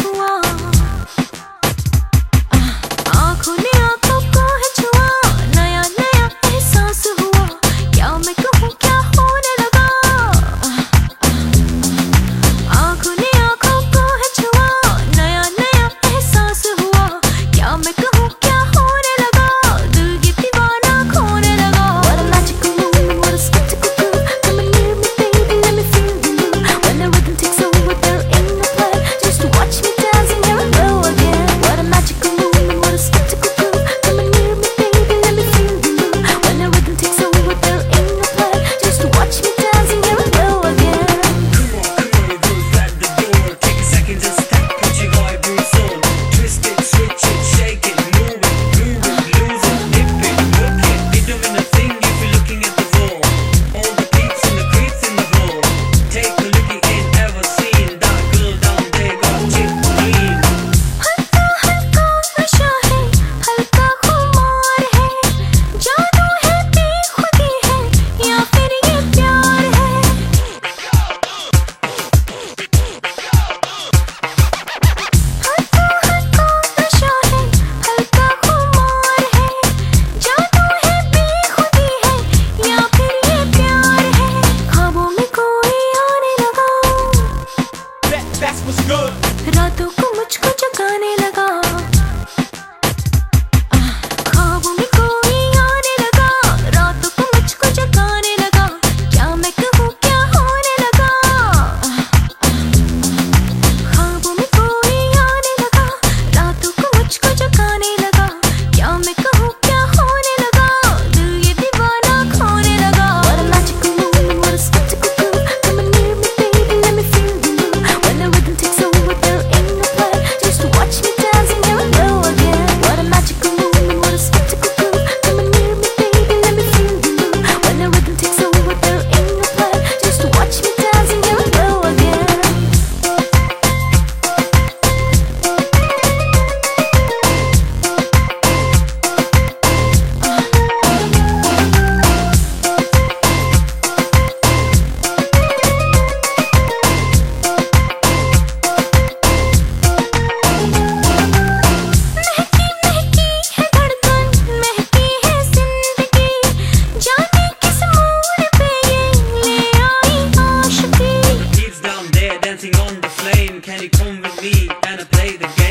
who I play the game.